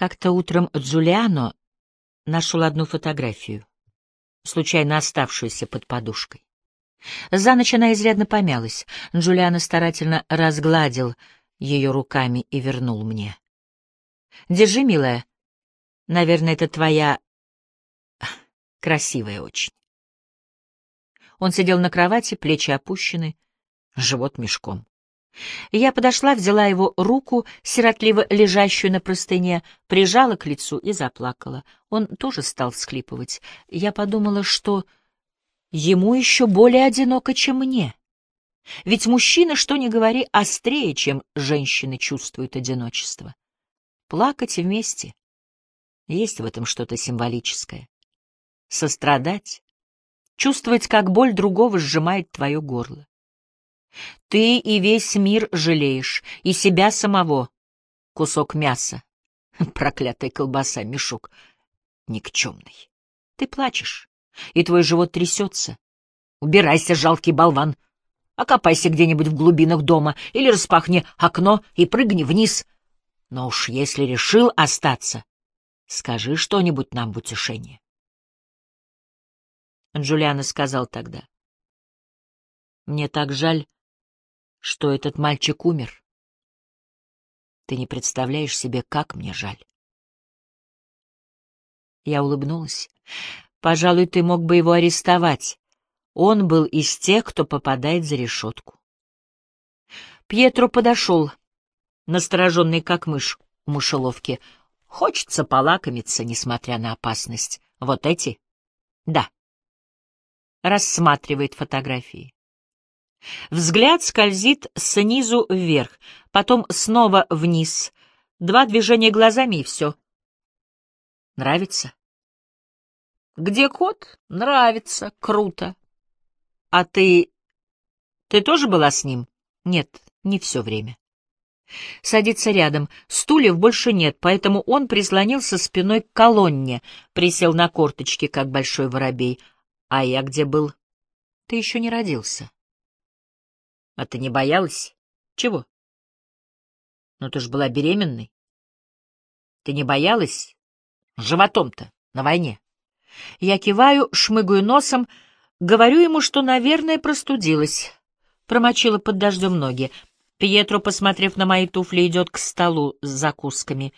Как-то утром Джулиано нашел одну фотографию, случайно оставшуюся под подушкой. За ночь она изрядно помялась. Джулиано старательно разгладил ее руками и вернул мне. «Держи, милая. Наверное, это твоя... красивая очень». Он сидел на кровати, плечи опущены, живот мешком. Я подошла, взяла его руку, сиротливо лежащую на простыне, прижала к лицу и заплакала. Он тоже стал всхлипывать. Я подумала, что ему еще более одиноко, чем мне. Ведь мужчина, что ни говори, острее, чем женщины чувствуют одиночество. Плакать вместе. Есть в этом что-то символическое. Сострадать. Чувствовать, как боль другого сжимает твое горло. Ты и весь мир жалеешь, и себя самого. Кусок мяса. Проклятая колбаса, мешок. Никчемный. Ты плачешь, и твой живот трясется. Убирайся, жалкий болван. Окопайся где-нибудь в глубинах дома или распахни окно и прыгни вниз. Но уж если решил остаться, скажи что-нибудь нам в утешение. Джулиана сказал тогда. Мне так жаль, что этот мальчик умер. Ты не представляешь себе, как мне жаль. Я улыбнулась. Пожалуй, ты мог бы его арестовать. Он был из тех, кто попадает за решетку. Пьетро подошел, настороженный как мышь у мышеловки. Хочется полакомиться, несмотря на опасность. Вот эти? Да. Рассматривает фотографии. Взгляд скользит снизу вверх, потом снова вниз. Два движения глазами и все. Нравится? Где кот? Нравится. Круто. А ты... Ты тоже была с ним? Нет, не все время. Садится рядом. Стульев больше нет, поэтому он прислонился спиной к колонне, присел на корточки, как большой воробей. А я где был? Ты еще не родился. А ты не боялась? Чего? Ну ты ж была беременной. Ты не боялась? Животом-то, на войне. Я киваю, шмыгаю носом, говорю ему, что, наверное, простудилась. Промочила под дождем ноги. Пьетро, посмотрев на мои туфли, идет к столу с закусками.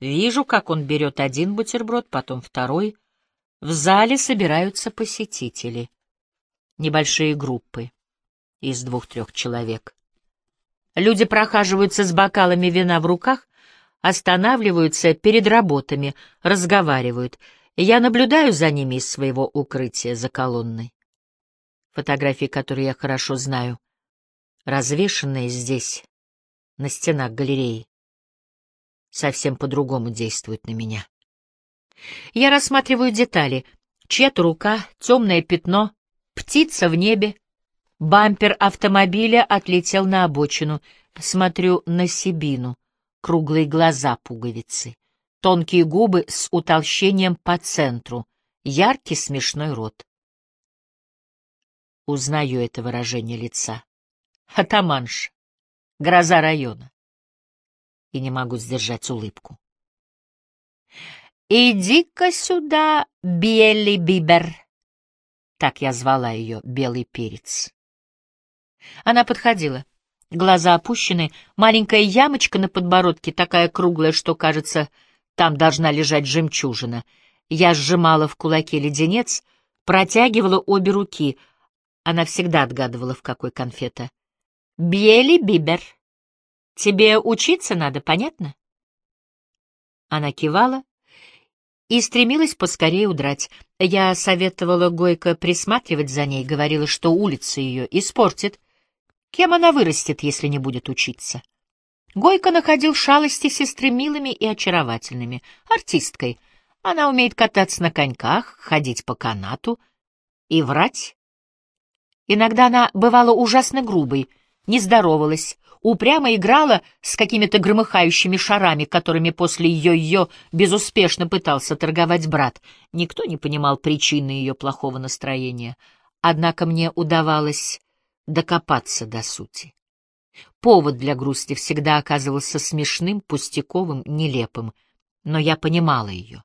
Вижу, как он берет один бутерброд, потом второй. В зале собираются посетители. Небольшие группы из двух-трех человек. Люди прохаживаются с бокалами вина в руках, останавливаются перед работами, разговаривают. Я наблюдаю за ними из своего укрытия за колонной. Фотографии, которые я хорошо знаю, развешанные здесь, на стенах галереи, совсем по-другому действуют на меня. Я рассматриваю детали. Чья-то рука, темное пятно, птица в небе, Бампер автомобиля отлетел на обочину. Смотрю на Сибину. Круглые глаза пуговицы. Тонкие губы с утолщением по центру. Яркий смешной рот. Узнаю это выражение лица. Атаманш. Гроза района. И не могу сдержать улыбку. «Иди-ка сюда, Белли Бибер!» Так я звала ее, белый перец. Она подходила. Глаза опущены, маленькая ямочка на подбородке, такая круглая, что, кажется, там должна лежать жемчужина. Я сжимала в кулаке леденец, протягивала обе руки. Она всегда отгадывала, в какой конфета. «Бьели Бибер, тебе учиться надо, понятно?» Она кивала и стремилась поскорее удрать. Я советовала Гойко присматривать за ней, говорила, что улица ее испортит, Кем она вырастет, если не будет учиться? Гойко находил шалости сестры милыми и очаровательными. Артисткой. Она умеет кататься на коньках, ходить по канату и врать. Иногда она бывала ужасно грубой, не здоровалась, упрямо играла с какими-то громыхающими шарами, которыми после ее-ее безуспешно пытался торговать брат. Никто не понимал причины ее плохого настроения. Однако мне удавалось докопаться до сути. Повод для грусти всегда оказывался смешным, пустяковым, нелепым. Но я понимала ее.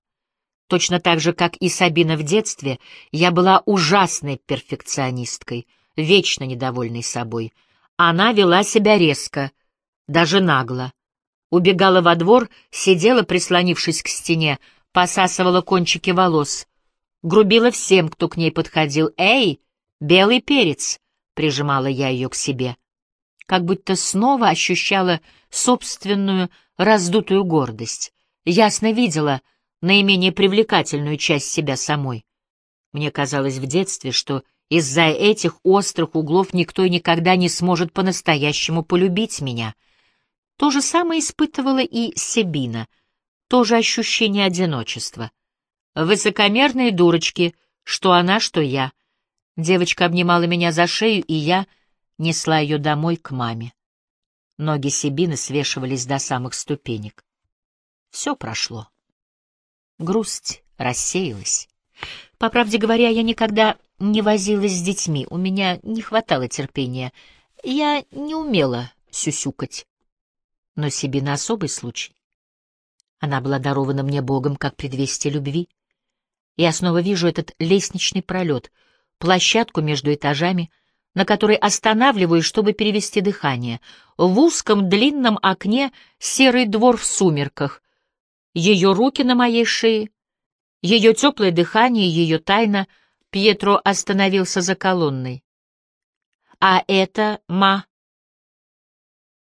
Точно так же, как и Сабина в детстве, я была ужасной перфекционисткой, вечно недовольной собой. Она вела себя резко, даже нагло. Убегала во двор, сидела, прислонившись к стене, посасывала кончики волос. Грубила всем, кто к ней подходил. «Эй, белый перец!» — прижимала я ее к себе. Как будто снова ощущала собственную раздутую гордость. Ясно видела — наименее привлекательную часть себя самой. Мне казалось в детстве, что из-за этих острых углов никто и никогда не сможет по-настоящему полюбить меня. То же самое испытывала и Себина, то же ощущение одиночества. Высокомерные дурочки, что она, что я. Девочка обнимала меня за шею, и я несла ее домой к маме. Ноги Себины свешивались до самых ступенек. Все прошло. Грусть рассеялась. По правде говоря, я никогда не возилась с детьми, у меня не хватало терпения. Я не умела сюсюкать. Но себе на особый случай. Она была дарована мне Богом как предвестие любви. Я снова вижу этот лестничный пролет, площадку между этажами, на которой останавливаюсь, чтобы перевести дыхание. В узком длинном окне серый двор в сумерках, ее руки на моей шее, ее теплое дыхание, ее тайна. Пьетро остановился за колонной. А это ма.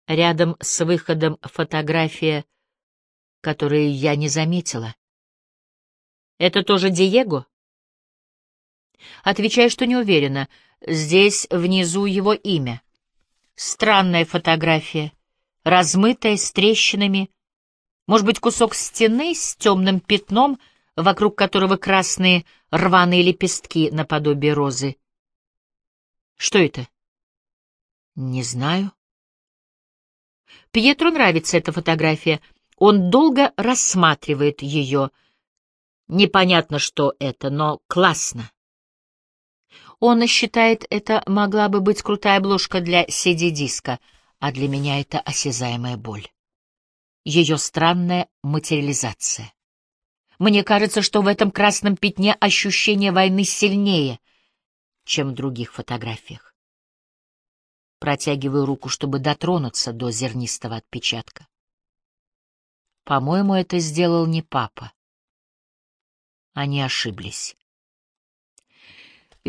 Рядом с выходом фотография, которую я не заметила. Это тоже Диего? Отвечаю, что не уверена. Здесь внизу его имя. Странная фотография, размытая, с трещинами, может быть, кусок стены с темным пятном, вокруг которого красные рваные лепестки наподобие розы. Что это? Не знаю. Пьетру нравится эта фотография. Он долго рассматривает ее. Непонятно, что это, но классно. Он считает, это могла бы быть крутая обложка для CD-диска, а для меня это осязаемая боль ее странная материализация. Мне кажется, что в этом красном пятне ощущение войны сильнее, чем в других фотографиях. Протягиваю руку, чтобы дотронуться до зернистого отпечатка. По-моему, это сделал не папа. Они ошиблись.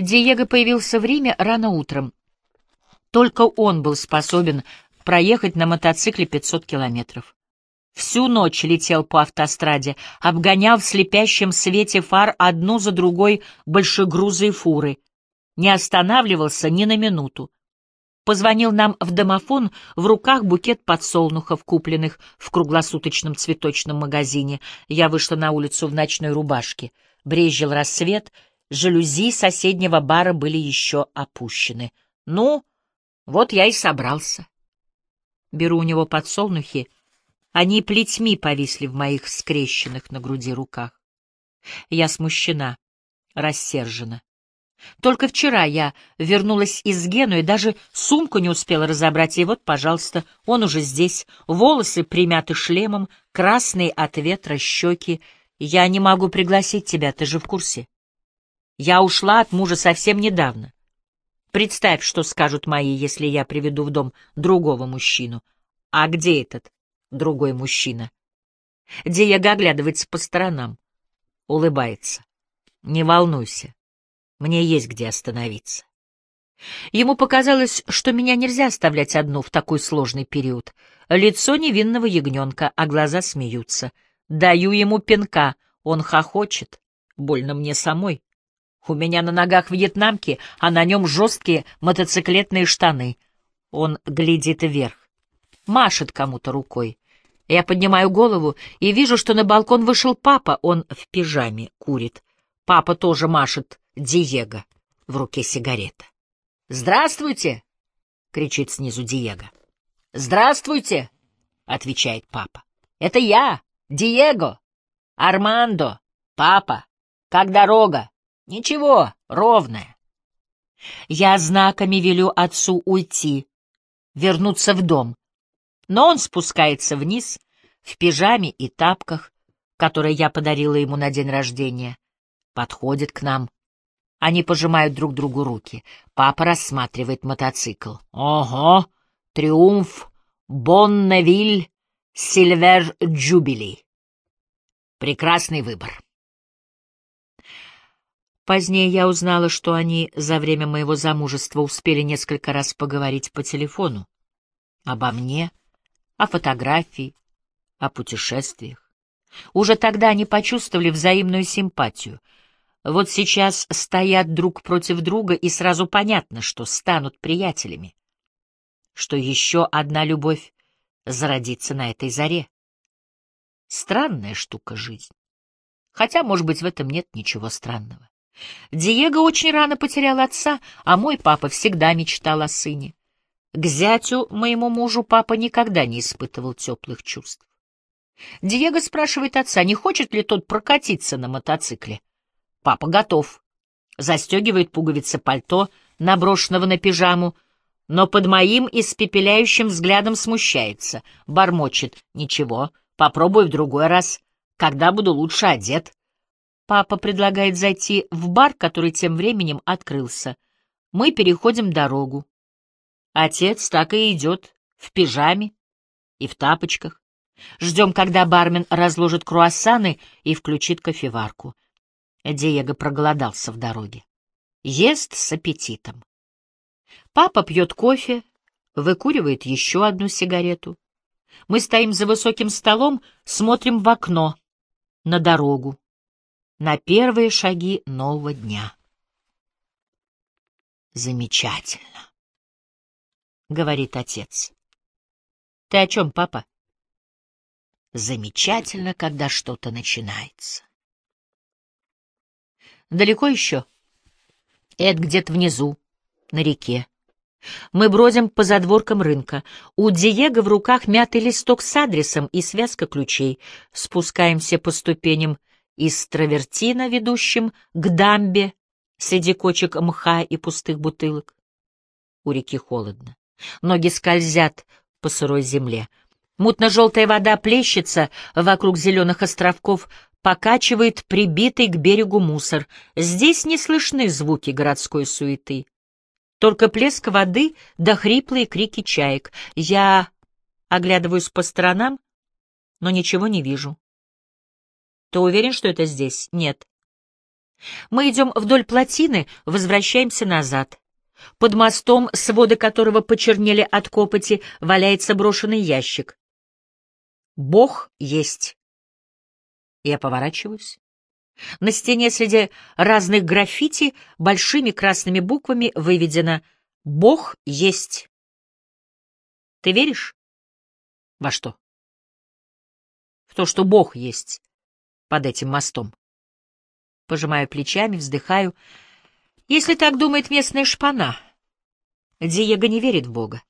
Диего появился в Риме рано утром. Только он был способен проехать на мотоцикле 500 километров. Всю ночь летел по автостраде, обгонял в слепящем свете фар одну за другой большегрузые фуры. Не останавливался ни на минуту. Позвонил нам в домофон, в руках букет подсолнухов, купленных в круглосуточном цветочном магазине. Я вышла на улицу в ночной рубашке. Брезжил рассвет, жалюзи соседнего бара были еще опущены. Ну, вот я и собрался. Беру у него подсолнухи, они плетьми повисли в моих скрещенных на груди руках. Я смущена, рассержена. Только вчера я вернулась из Гену и даже сумку не успела разобрать, и вот, пожалуйста, он уже здесь, волосы примяты шлемом, красные от ветра щеки. Я не могу пригласить тебя, ты же в курсе. Я ушла от мужа совсем недавно. Представь, что скажут мои, если я приведу в дом другого мужчину. А где этот? другой мужчина. Диего оглядывается по сторонам, улыбается. «Не волнуйся, мне есть где остановиться». Ему показалось, что меня нельзя оставлять одну в такой сложный период. Лицо невинного ягненка, а глаза смеются. Даю ему пинка, он хохочет. Больно мне самой. У меня на ногах вьетнамки, а на нем жесткие мотоциклетные штаны. Он глядит вверх машет кому-то рукой. Я поднимаю голову и вижу, что на балкон вышел папа, он в пижаме курит. Папа тоже машет Диего, в руке сигарета. «Здравствуйте!» — кричит снизу Диего. «Здравствуйте!» — отвечает папа. «Это я, Диего, Армандо, папа. Как дорога? Ничего, ровная». Я знаками велю отцу уйти, вернуться в дом, но он спускается вниз в пижаме и тапках, которое я подарила ему на день рождения, подходит к нам. Они пожимают друг другу руки. Папа рассматривает мотоцикл. Ого! Триумф Бонневиль Сильвер Джубили. Прекрасный выбор. Позднее я узнала, что они за время моего замужества успели несколько раз поговорить по телефону. Обо мне, о фотографии, о путешествиях. Уже тогда они почувствовали взаимную симпатию. Вот сейчас стоят друг против друга, и сразу понятно, что станут приятелями. Что еще одна любовь зародится на этой заре. Странная штука жизнь. Хотя, может быть, в этом нет ничего странного. Диего очень рано потерял отца, а мой папа всегда мечтал о сыне. К зятю, моему мужу, папа никогда не испытывал теплых чувств. Диего спрашивает отца, не хочет ли тот прокатиться на мотоцикле. Папа готов. Застегивает пуговицы пальто, наброшенного на пижаму, но под моим испепеляющим взглядом смущается, бормочет. Ничего, Попробуй в другой раз, когда буду лучше одет. Папа предлагает зайти в бар, который тем временем открылся. Мы переходим дорогу. Отец так и идет, в пижаме и в тапочках. Ждем, когда бармен разложит круассаны и включит кофеварку. Диего проголодался в дороге. Ест с аппетитом. Папа пьет кофе, выкуривает еще одну сигарету. Мы стоим за высоким столом, смотрим в окно, на дорогу, на первые шаги нового дня. Замечательно, — говорит отец. Ты о чем, папа? Замечательно, когда что-то начинается. Далеко еще? Эд где-то внизу, на реке. Мы бродим по задворкам рынка. У Диего в руках мятый листок с адресом и связка ключей. Спускаемся по ступеням из травертина, ведущим к дамбе, среди кочек мха и пустых бутылок. У реки холодно. Ноги скользят по сырой земле. Мутно-желтая вода плещется вокруг зеленых островков, покачивает прибитый к берегу мусор. Здесь не слышны звуки городской суеты. Только плеск воды да хриплые крики чаек. Я оглядываюсь по сторонам, но ничего не вижу. Ты уверен, что это здесь? Нет. Мы идем вдоль плотины, возвращаемся назад. Под мостом, своды которого почернели от копоти, валяется брошенный ящик. Бог есть. Я поворачиваюсь. На стене среди разных граффити большими красными буквами выведено «Бог есть». Ты веришь? Во что? В то, что Бог есть под этим мостом. Пожимаю плечами, вздыхаю. Если так думает местная шпана, Диего не верит в Бога.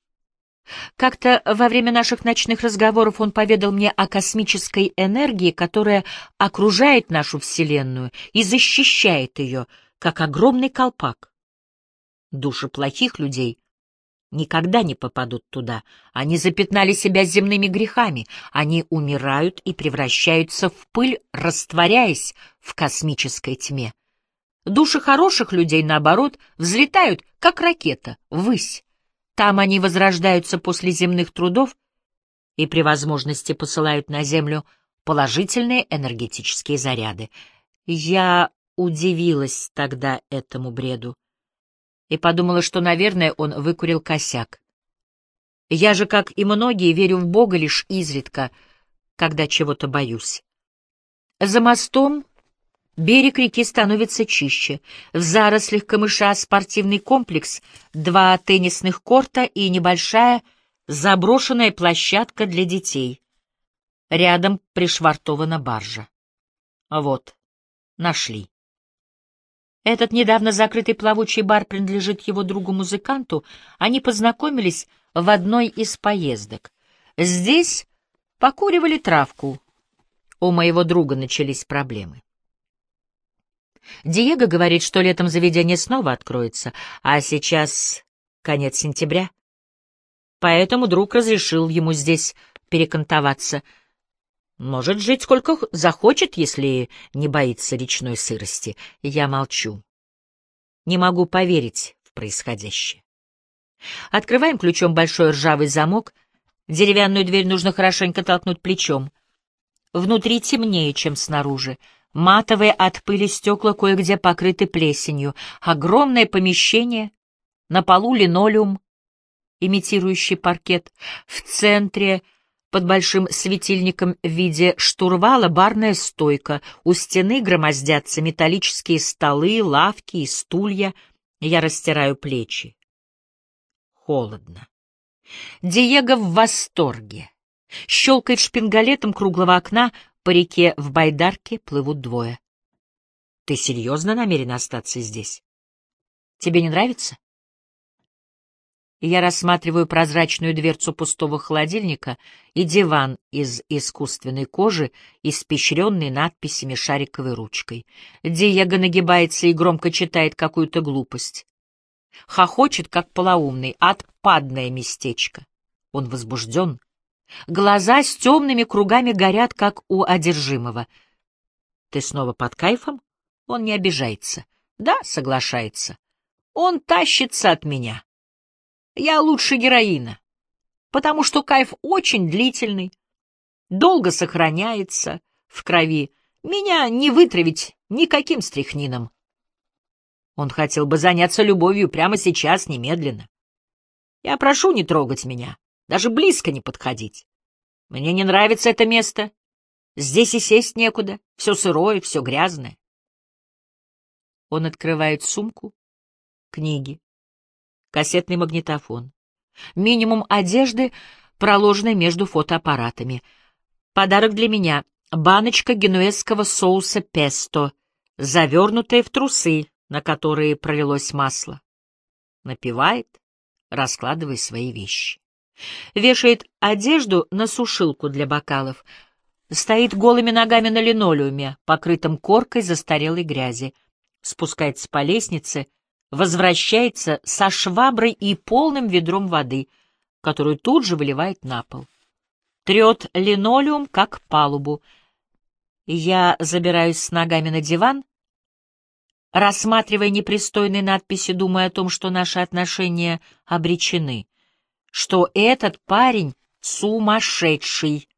Как-то во время наших ночных разговоров он поведал мне о космической энергии, которая окружает нашу Вселенную и защищает ее, как огромный колпак. Души плохих людей никогда не попадут туда. Они запятнали себя земными грехами. Они умирают и превращаются в пыль, растворяясь в космической тьме. Души хороших людей, наоборот, взлетают, как ракета, ввысь. Там они возрождаются после земных трудов и при возможности посылают на Землю положительные энергетические заряды. Я удивилась тогда этому бреду и подумала, что, наверное, он выкурил косяк. Я же, как и многие, верю в Бога лишь изредка, когда чего-то боюсь. За мостом Берег реки становится чище. В зарослях камыша спортивный комплекс, два теннисных корта и небольшая заброшенная площадка для детей. Рядом пришвартована баржа. Вот, нашли. Этот недавно закрытый плавучий бар принадлежит его другу-музыканту. Они познакомились в одной из поездок. Здесь покуривали травку. У моего друга начались проблемы. Диего говорит, что летом заведение снова откроется, а сейчас конец сентября. Поэтому друг разрешил ему здесь перекантоваться. Может жить сколько захочет, если не боится речной сырости. Я молчу. Не могу поверить в происходящее. Открываем ключом большой ржавый замок. Деревянную дверь нужно хорошенько толкнуть плечом. Внутри темнее, чем снаружи. Матовые от пыли стекла кое-где покрыты плесенью. Огромное помещение. На полу линолеум, имитирующий паркет. В центре под большим светильником в виде штурвала барная стойка, у стены громоздятся металлические столы, лавки и стулья. Я растираю плечи. Холодно. Диего в восторге. Щелкает шпингалетом круглого окна, по реке в байдарке плывут двое. Ты серьезно намерен остаться здесь? Тебе не нравится? Я рассматриваю прозрачную дверцу пустого холодильника и диван из искусственной кожи, испещренный надписями шариковой ручкой. Диего нагибается и громко читает какую-то глупость. Хохочет, как полоумный, отпадное местечко. Он возбужден. Глаза с темными кругами горят, как у одержимого. Ты снова под кайфом? Он не обижается. Да, соглашается. Он тащится от меня. Я лучше героина, потому что кайф очень длительный, долго сохраняется в крови. Меня не вытравить никаким стряхнином. Он хотел бы заняться любовью прямо сейчас, немедленно. Я прошу не трогать меня, даже близко не подходить. Мне не нравится это место. Здесь и сесть некуда, все сырое, все грязное. Он открывает сумку, книги кассетный магнитофон. Минимум одежды, проложенной между фотоаппаратами. Подарок для меня — баночка генуэзского соуса песто, завернутая в трусы, на которые пролилось масло. Напевает, раскладывая свои вещи. Вешает одежду на сушилку для бокалов. Стоит голыми ногами на линолеуме, покрытом коркой застарелой грязи. Спускается по лестнице — возвращается со шваброй и полным ведром воды, которую тут же выливает на пол. Трет линолеум, как палубу. Я забираюсь с ногами на диван, рассматривая непристойные надписи, думая о том, что наши отношения обречены, что этот парень сумасшедший,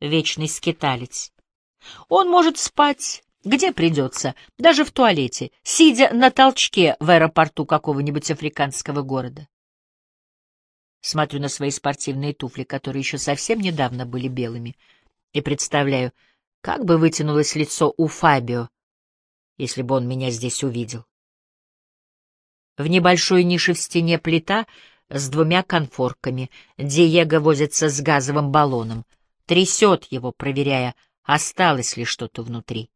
вечный скиталец. Он может спать где придется, даже в туалете, сидя на толчке в аэропорту какого-нибудь африканского города. Смотрю на свои спортивные туфли, которые еще совсем недавно были белыми, и представляю, как бы вытянулось лицо у Фабио, если бы он меня здесь увидел. В небольшой нише в стене плита с двумя конфорками. Диего возится с газовым баллоном, трясет его, проверяя, осталось ли что-то внутри.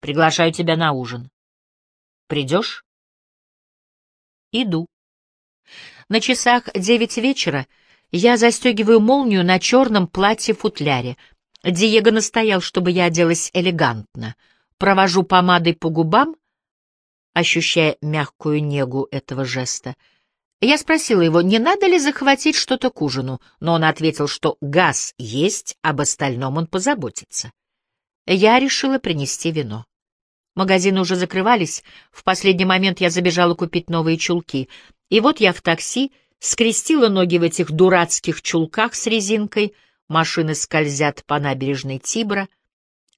Приглашаю тебя на ужин. Придешь? Иду. На часах девять вечера я застегиваю молнию на черном платье-футляре. Диего настоял, чтобы я оделась элегантно. Провожу помадой по губам, ощущая мягкую негу этого жеста. Я спросила его, не надо ли захватить что-то к ужину, но он ответил, что газ есть, об остальном он позаботится. Я решила принести вино. Магазины уже закрывались, в последний момент я забежала купить новые чулки. И вот я в такси, скрестила ноги в этих дурацких чулках с резинкой, машины скользят по набережной Тибра,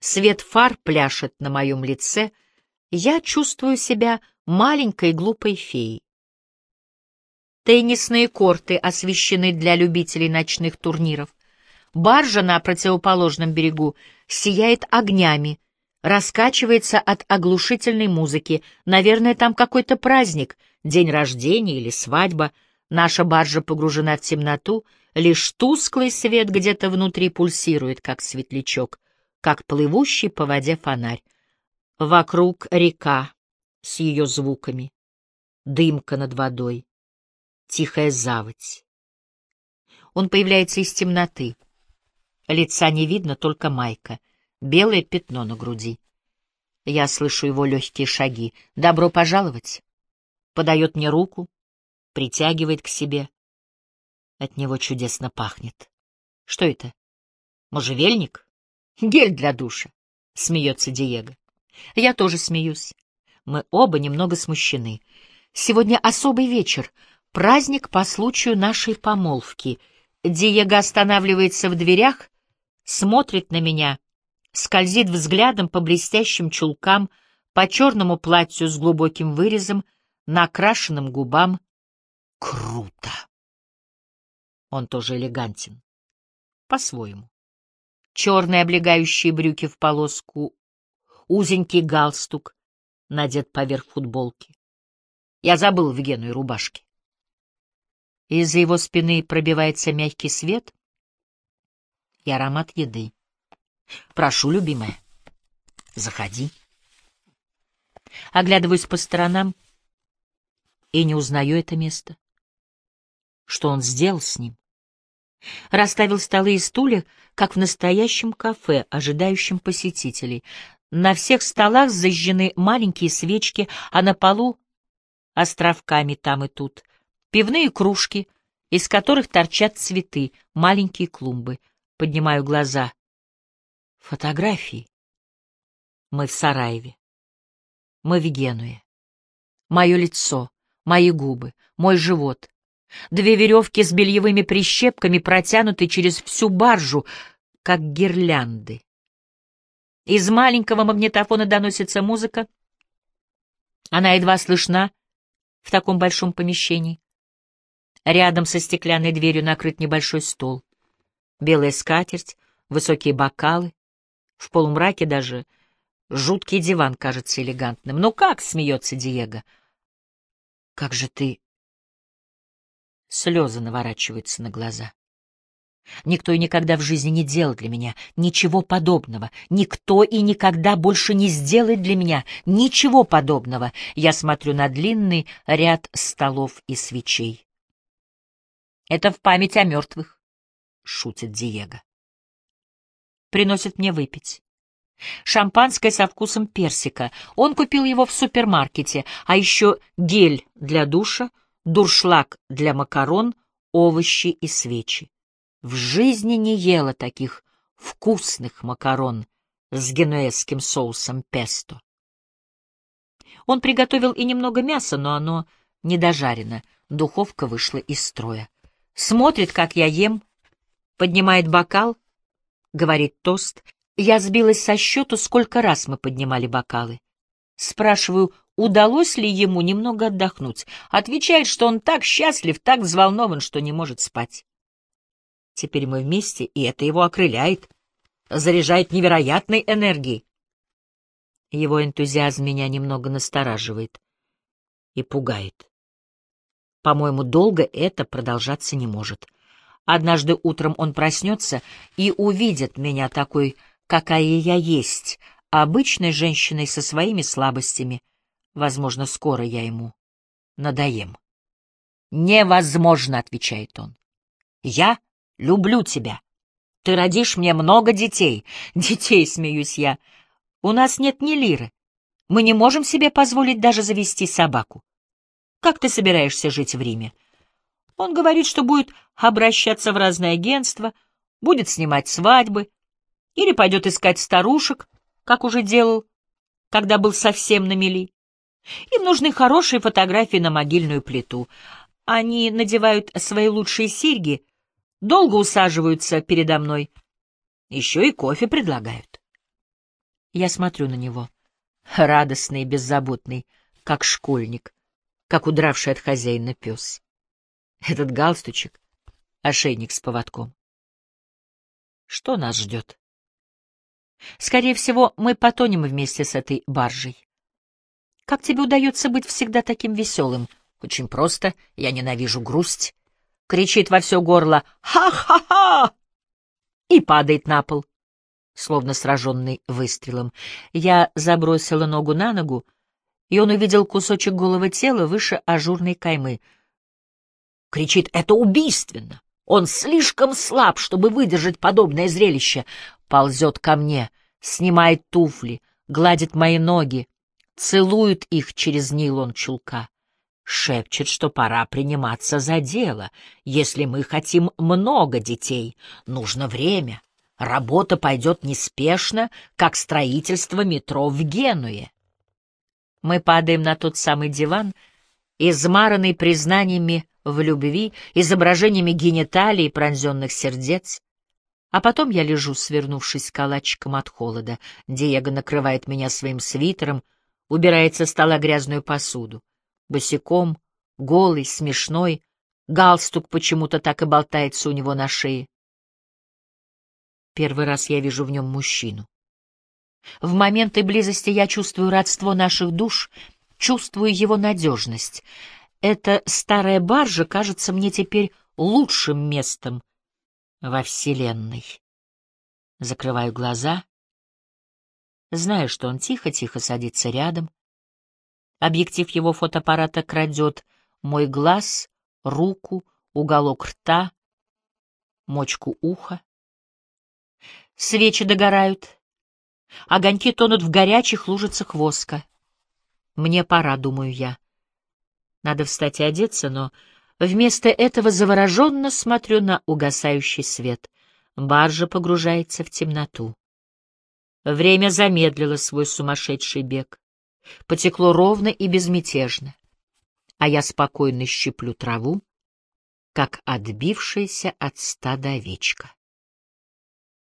свет фар пляшет на моем лице, я чувствую себя маленькой глупой феей. Теннисные корты освещены для любителей ночных турниров. Баржа на противоположном берегу сияет огнями, раскачивается от оглушительной музыки. Наверное, там какой-то праздник, день рождения или свадьба. Наша баржа погружена в темноту, лишь тусклый свет где-то внутри пульсирует, как светлячок, как плывущий по воде фонарь. Вокруг река с ее звуками, дымка над водой, тихая заводь. Он появляется из темноты. Лица не видно, только майка — белое пятно на груди. Я слышу его легкие шаги. «Добро пожаловать!» Подает мне руку, притягивает к себе. От него чудесно пахнет. Что это? Можжевельник? Гель для душа, — смеется Диего. Я тоже смеюсь. Мы оба немного смущены. Сегодня особый вечер, праздник по случаю нашей помолвки. Диего останавливается в дверях, смотрит на меня, скользит взглядом по блестящим чулкам, по черному платью с глубоким вырезом, накрашенным губам. Круто! Он тоже элегантен. По-своему. Черные облегающие брюки в полоску, узенький галстук, надет поверх футболки. Я забыл в Гену и рубашке. Из-за его спины пробивается мягкий свет и аромат еды. Прошу, любимая, заходи. Оглядываюсь по сторонам и не узнаю это место. Что он сделал с ним? Расставил столы и стулья, как в настоящем кафе, ожидающем посетителей. На всех столах зажжены маленькие свечки, а на полу — островками там и тут — пивные кружки, из которых торчат цветы, маленькие клумбы. Поднимаю глаза. Фотографии. Мы в Сараеве. Мы в Генуе. Мое лицо, мои губы, мой живот. Две веревки с бельевыми прищепками протянуты через всю баржу, как гирлянды. Из маленького магнитофона доносится музыка. Она едва слышна в таком большом помещении. Рядом со стеклянной дверью накрыт небольшой стол. Белая скатерть, высокие бокалы. В полумраке даже жуткий диван кажется элегантным. «Ну как?» — смеется Диего. «Как же ты...» Слезы наворачиваются на глаза. Никто и никогда в жизни не делал для меня ничего подобного. Никто и никогда больше не сделает для меня ничего подобного. Я смотрю на длинный ряд столов и свечей. Это в память о мертвых, — шутит Диего. Приносит мне выпить. Шампанское со вкусом персика. Он купил его в супермаркете, а еще гель для душа, дуршлаг для макарон, овощи и свечи. В жизни не ела таких вкусных макарон с генуэзским соусом песто. Он приготовил и немного мяса, но оно недожарено. Духовка вышла из строя. Смотрит, как я ем, поднимает бокал, говорит тост. Я сбилась со счету, сколько раз мы поднимали бокалы. Спрашиваю, удалось ли ему немного отдохнуть. Отвечает, что он так счастлив, так взволнован, что не может спать. Теперь мы вместе, и это его окрыляет, заряжает невероятной энергией. Его энтузиазм меня немного настораживает и пугает. По-моему, долго это продолжаться не может. Однажды утром он проснется и увидит меня такой, какая я есть, обычной женщиной со своими слабостями. Возможно, скоро я ему надоем. «Невозможно», — отвечает он. «Я Люблю тебя. Ты родишь мне много детей. Детей, смеюсь я. У нас нет ни лиры. Мы не можем себе позволить даже завести собаку. Как ты собираешься жить в Риме? Он говорит, что будет обращаться в разные агентства, будет снимать свадьбы или пойдет искать старушек, как уже делал, когда был совсем на мели. Им нужны хорошие фотографии на могильную плиту. Они надевают свои лучшие серьги долго усаживаются передо мной, еще и кофе предлагают. Я смотрю на него, радостный и беззаботный, как школьник, как удравший от хозяина пес. Этот галстучек — ошейник с поводком. Что нас ждет? Скорее всего, мы потонем вместе с этой баржей. Как тебе удается быть всегда таким веселым? Очень просто, я ненавижу грусть кричит во все горло «Ха-ха-ха!» и падает на пол, словно сраженный выстрелом. Я забросила ногу на ногу, и он увидел кусочек голого тела выше ажурной каймы. Кричит «Это убийственно! Он слишком слаб, чтобы выдержать подобное зрелище!» Ползет ко мне, снимает туфли, гладит мои ноги, целует их через нейлон чулка шепчет, что пора приниматься за дело. Если мы хотим много детей, нужно время. Работа пойдет неспешно, как строительство метро в Генуе. Мы падаем на тот самый диван, измаранный признаниями в любви, изображениями гениталий и пронзенных сердец. А потом я лежу, свернувшись калачиком от холода. Диего накрывает меня своим свитером, убирает со стола грязную посуду. Босиком, голый, смешной, галстук почему-то так и болтается у него на шее. Первый раз я вижу в нем мужчину. В моменты близости я чувствую родство наших душ, чувствую его надежность. Эта старая баржа кажется мне теперь лучшим местом во Вселенной. Закрываю глаза, знаю, что он тихо-тихо садится рядом. Объектив его фотоаппарата крадет мой глаз, руку, уголок рта, мочку уха. Свечи догорают. Огоньки тонут в горячих лужицах воска. Мне пора, думаю я. Надо встать и одеться, но вместо этого завороженно смотрю на угасающий свет. Баржа погружается в темноту. Время замедлило свой сумасшедший бег. Потекло ровно и безмятежно. А я спокойно щиплю траву, как отбившаяся от стада овечка.